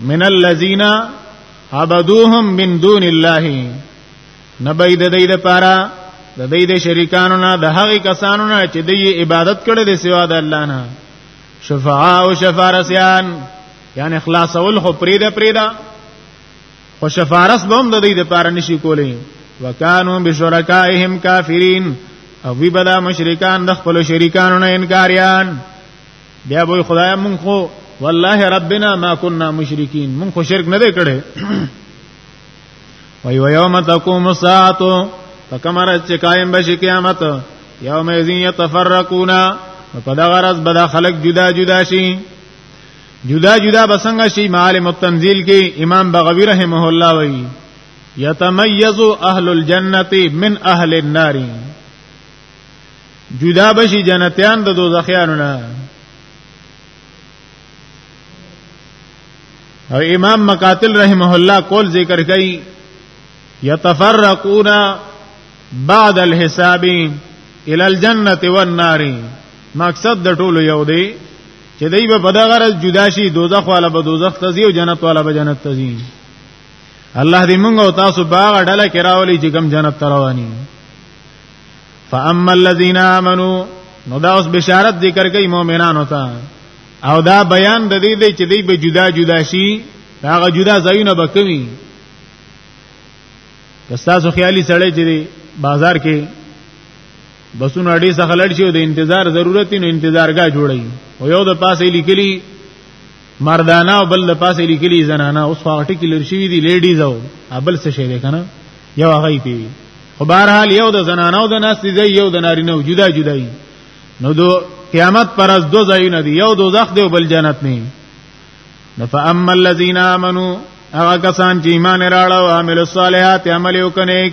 من الذين عبدوهم من دون الله نبی د دې لپاره د دې د شریکانو نه د هغه کسانو نه چې د عبادت کړي د سوا د الله نه شفاعه او شفارسیان یعنی خلاصول خو پریده پریده خو شفارس به هم د دې لپاره نشي کولی وکانو بشرکائهم کافرین او وی بلا مشرکان د خپل شریکانو نه انکاریان بیا به خدای مونږ خو والله ربنا ما كنا مشرکین مونږ خو شرک نه دی کړی وی ویوم تقوم الساعه فکمر چې قائم بشي قیامت یوم یذین یتفرقون په دا غرض بدا خلق جدا جدا شي جدا جدا بسنګ شي معالم التنزيل کې امام بغوی رحمه الله وی یتمیز اهل الجنه من اهل النار جدا بشي جنتیان د دوزخیانو نه او امام مقاتل رحمه الله قول ذکر کوي يتفرقون بعد الحساب الى الجنه والنار مقصد د ټولو یو دی چې دوی به په دغه ورځ جدا شي دوزخ والا به دوزخ ته ځي او جنت والا به جنت ته ځي الله دې موږ او تاسو باغ ډله کې راولي چې کوم جنت ته رواني فاما الذين امنوا نو دا اوس بشارت ذکر کوي مؤمنانو ته او دا بیان د دې دی چې دوی به جدا جدا شي هغه جدا ځایونه به کوي که تاسو خیالي سړی چې بازار کې بسونه اړې څخه لړ شي او د انتظار ضرورت نو انتظارګاه جوړي او یو د پاسې لیکلي مردانه او بل پاسه لیکلی زنانه اوس هغه ټکی لر شوی دی لیډیز او ابل څه شی دی کنه یو هغه پی خو بهر حال یو د زنانه او د ناس دی یو د نارینه جدا جدا دی نو دو قیامت پر از دو ځایونه دی یو دوزخ دی او بل جنت نه نو فاما الذين امنوا هغه کسان چې ایمان راړل او عمل الصالحات عمل وکړي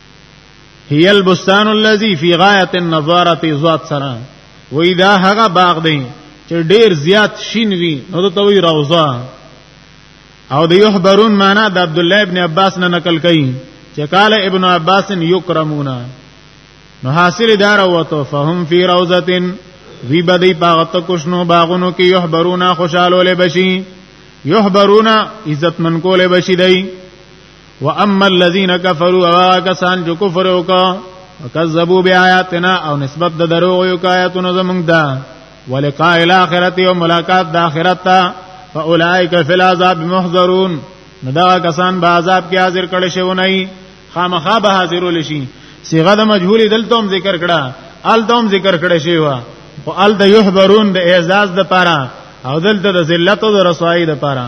هي البستان الذي في غايه النظاره ذات سره وې دا هغه باغ دی چې ډیر زیات شین وي نو ته وی روزه او د یحبرون معنا د عبد الله ابن عباس نه نقل کړي چې قال ابن عباس یکرمونا نو حاصل دار وته فهم فی روزتن وی بدی باغت کوشنو باغونو کې یحبرونا خوشاله ولې بشي یحبرونا عزت من کولې بشي دی واما الذين كفروا وكسان جو كفر وکا وكذبوا بآياتنا او نسبت د دروغ یو آیاتونو زمونږ ده ولقاء الاخرته او ملاقات د اخرت ته فاولائک فی العذاب محضرون نو دا کسان به عذاب کې حاضر کړي شو نه خامخا به حاضرول شي صيغه د مجهول دلته هم ذکر کړه ال دوم ذکر کړه شی وا او ال د يحبرون د اعزاز د پاره او دلته د ذلت او د رسوایی د پاره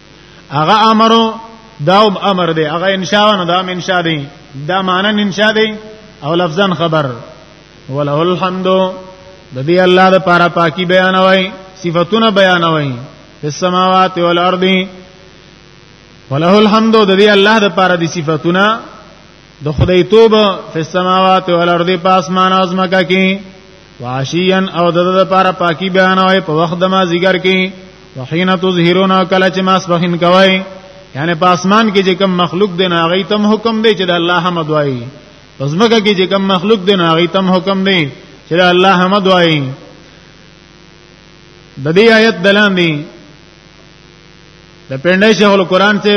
هغه امرو دا امر دی هغه انشاء نه دا انشاء دی دا معنی انشاء دی او لفظا خبر وله الحمد د دې الله د پاره پاکي بیانوي صفاتونه بیانوي په سماوات او الارض وله الحمد د دې الله د پاره دي صفاتونه د خدای توبه په سماوات او الارض په اسمان او زمکه کې واشیان او د د لپاره پاکي بیانوي په وخت د ما زیګر کې وحین تظهرون کله چې ما سبحین کوي یعنی په اسمان کې چې کوم مخلوق دی نه غي تم حکم دی چې د الله حمد وایي پس مګه کې چې کوم مخلوق دی نه غي تم حکم دی چې د الله حمد وایي د دې آیت دلان دی د پندای شیخ القرآن ته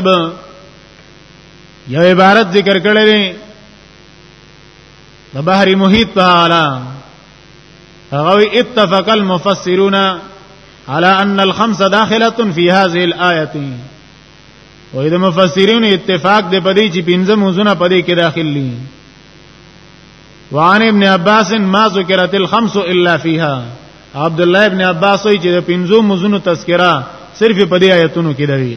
یو عبارت ذکر کړی د بحر محیط په اعلی هغه اتفق المفسرون على ان الخمس داخله في هذه الايه وې د مفسرین اتفاق دی په دې چې پنځه موزونه په دې کې داخل دي وعن ابن عباس ما ذکرت الخمس الا فيها عبد الله ابن عباس وی چې د پنځو مزونو تذکرہ صرف په دې آیتونو کې دی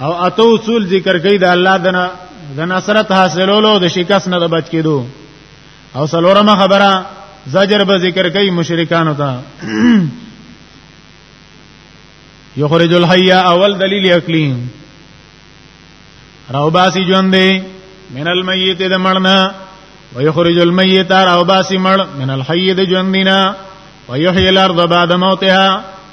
او اته اصول ذکر کوي د الله دنا د نصرت حاصلولو د شکست نه د بچ کېدو او سلورمه خبره زجر به ذکر کوي مشرکانو ته یخرج الحی اول دلیل عقلی راوباسی ژوند دی من المیت د مړنا ويخرج المیت راوباسی مړ من الحی د ژوند دینا ويحيي الارض بعد موتها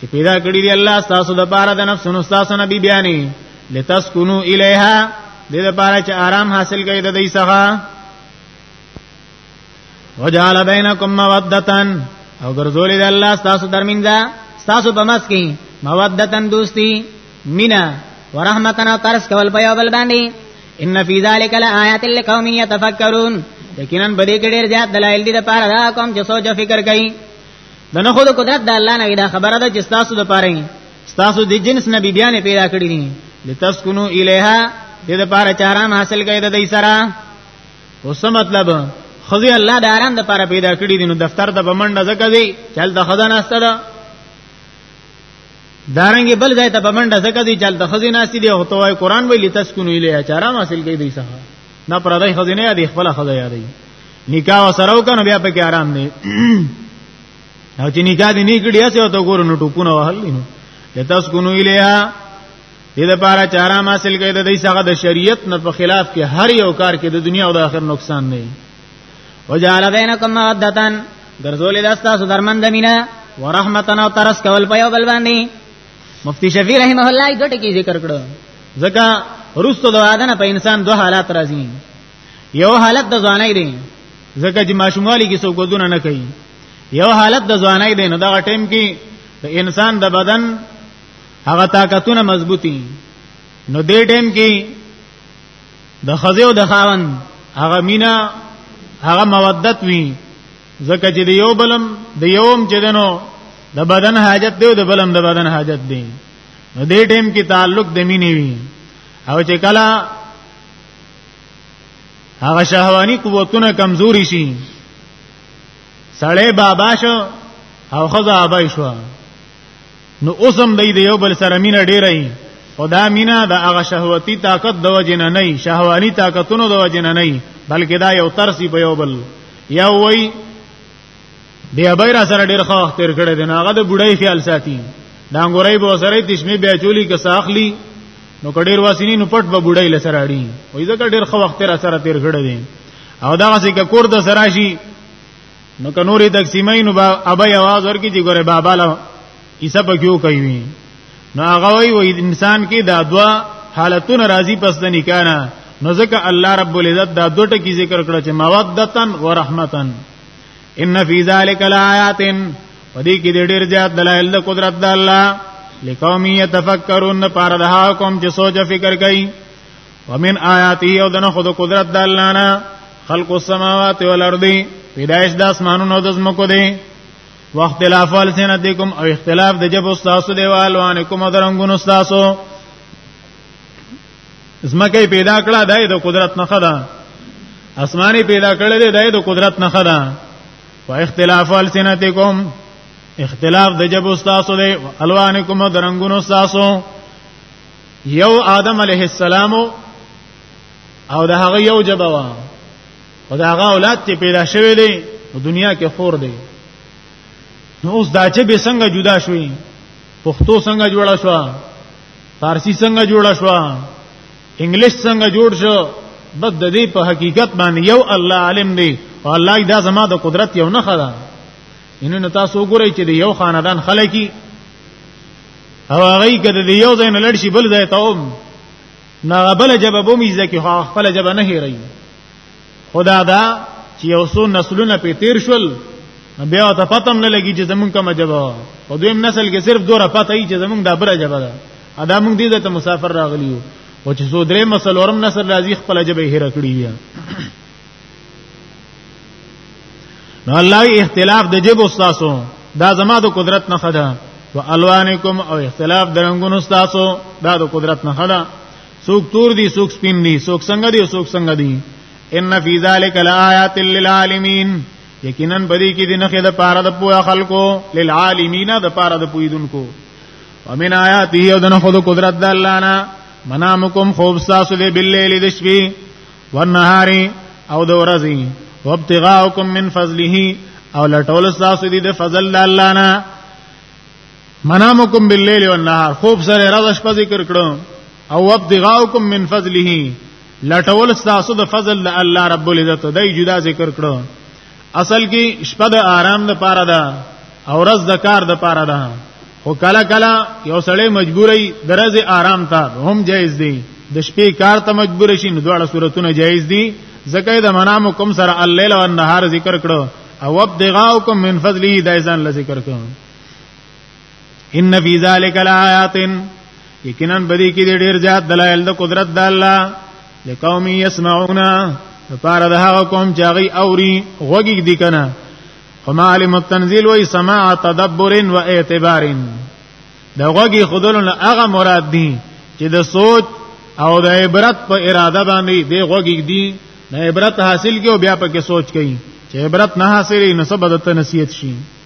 چې پیدا کړی دی الله تاسو د پاره د نفسونو تاسو نه بی بیانې لتسكنو الیها د دې لپاره چې آرام حاصل کړئ د دې څخه وجعل بینکم مودتن او ګرځولې د الله تاسو درمنځ تاسو په مس کې مودتن دوستی مینا ورحمتن او ترس کول په یو بل باندې ان فی ذلک لآیات لقوم یتفکرون یقینا بلې کې ډېر زیات دلایل دي د پاره دا کوم چې سوچ او فکر کوي د نه خود قدرت د الله نه دا خبره ده چې تاسو د پاره تاسو د جنس نه بیبيانې پیدا کړې دي لتسكنوا الیها د لپاره چارام حاصل کړئ د دې سره اوس مطلب خزي الله د آرام د لپاره پیدا کړې دي نو دفتر د بمنډه زکه دی چل د خزانه استره دارنګ بل ځای ته بمنډه زکه دی چل د خزینه استې دی او توای قران ویلی تسكنوا الیها چارام حاصل کړئ د دې سره نه پردای خزینه یادې خپل خزه یادې نکاح سره وکنه بیا پکې آرام نه او چې نکاح دې نه کړی اسه ته ګور نو ټوپونه وهل نو لتسكنوا الیها دې لپاره چې آرام حاصل کړي د دې څخه د شریعت نه په خلاف کې هر یو کار کې د دنیا او د آخرت نقصان نه وي وجعل بینکم مودتن ګرځولې داستا سو درمن د مینا ورحمتنا ترس کول په یو بل باندې مفتی شفیع رحمه الله یې دوټه کې ذکر کړو ځکه روستو د وادنه په انسان دوه حالات راځي یو حالت د ځوانۍ دی ځکه چې ماشوموالي کې څوک ودونه نه کوي یو حالت د ځوانۍ دی نو دا ټیم کې د انسان د بدن هغه طاقتونه مضبوطي نو دې ټیم کې د خزیو د خاون هغه مینا هغه مودت وی ځکه چې د یو بلم د یوم چې دنو د بدن حاجت دی او د بلم د بدن حاجت دی نو دې ټیم کې تعلق د مینې وي او چې کله هغه شهوانی قوتونه کمزوري شي سړی بابا شو او خزه آبای شو نو اوسم دی د یو بل سره مینه ډیرای خدا مینا د هغه شهوتی طاقت د وجه نه نه شهوانی طاقتونو د وجه نه نه بلکې دا یو ترسی په یو بل یو وای دی ابای را سره ډیر خو تیر کړی دی هغه د بډای خیال ساتي دا انګورای به سره تشمی بیا چولی که ساخلی نو کډیر واسینی نو پټ به بډای لسره اړي وای ځکه ډیر خو وخت را سره تیر کړی دی او دا څه که کور د سره شي نو که نورې تقسیمای نو با ابای आवाज ورکی چې ګوره بابا له ایسه پکيو کوي نو هغه وای وای انسان کې دا دوا حالتونه راضی پس د نکاح نه نو ځکه الله رب العزت دا دوټه کی ذکر کړ چې مودتن ورحمتن ان فی ذلک لآیات پدې کې د ډېر زیات دلایل د قدرت د الله لقوم یتفکرون پر د ها قوم چې سوچ فکر کوي ومن آیاته او دنه خود قدرت د الله نه خلق السماوات والارض پیدائش د اسمانونو د زمکو دی واختلاف السنتکم او اختلاف د جب استاسو دیوالوانکم او درنګونو استاسو زمکه پیدا کړه دای د قدرت نه خدا اسماني پیدا کړل دای د قدرت نه خدا و اختلاف السنتکم اختلاف د جب استاسو دی الوانکم درنګونو استاسو یو آدم علیه السلام او د هغه یو جبوا او د هغه اولاد ته پیدا شوی دی په دنیا کې خور دی نو اوس دا چې به څنګه جدا شوی پښتو څنګه جوړه شوه فارسی څنګه جوړ شو انګلیش څنګه جوړ شو بس د دې په حقیقت باندې یو الله عالم دی او الله دا زما د قدرت یو نه خدا ان نو تاسو وګورئ چې د یو خاندان خلکی او هغه کده د یو ځای نه لړ شي بل ځای ته هم نه بل جواب مې ځکه خپل جواب نه هېري خدا دا چې یو څو نسلونه په تیر شول بیا ته پتم نه لګی چې زمونږ کومه جبه او دویم نسل کې صرف دوره پته ای چې زمونږ دا بره جبه ده ادا مونږ دې ته مسافر راغلی یو او چې سو درې مسل اورم نسل راځي خپل جبه هیر کړی یا نو الله اختلاف د جبه استادو دا زما د قدرت نه خده و الوانکم او اختلاف درنګونو استادو دا د قدرت نه خده سوک تور دی سوک سپین دی سوک څنګه دی سوک څنګه دی ان فی ذلک لآیات للعالمین یقینا بدی کې د نخې د پاره د پوهه خلکو للعالمین د پاره د پویدونکو ومن آیاته او د نخو د قدرت د الله نه منامکم خوب ساسو دی باللیل د شپې والنهار او د ورځې وابتغاءکم من فضله او لټول ساسو دی د فضل د الله نه منامکم باللیل والنهار خوب سره راز شپه ذکر کړو او ابتغاءکم من فضله لټول تاسو د فضل د الله رب العزت دای جدا ذکر کړو اصل کې شپه د آرام د پاره ده او ورځ د کار د پاره ده خو کله کله یو سړی مجبورای درز آرام ته هم جایز دی د شپې کار ته مجبور شي نو دواړه صورتونه جایز دي زکه د منام کوم سره الليل او النهار ذکر کړو او ابتغاءکم من فضله دایزان ل ذکر کړو ان فی ذلک لآیات یقینا بدی کې ډېر زیات دلایل د قدرت د الله لقوم یسمعون لپاره د هغه قوم چې هغه اوري غوږی دي کنه فما علم التنزيل و سماع تدبر و اعتبار دا غوږی خودلون هغه مراد دي چې د سوچ او د عبرت په اراده باندې دی غوږی دي نه عبرت حاصل کیو بیا په کې سوچ کړي چې عبرت نه حاصلې نسبت ته نصیحت شي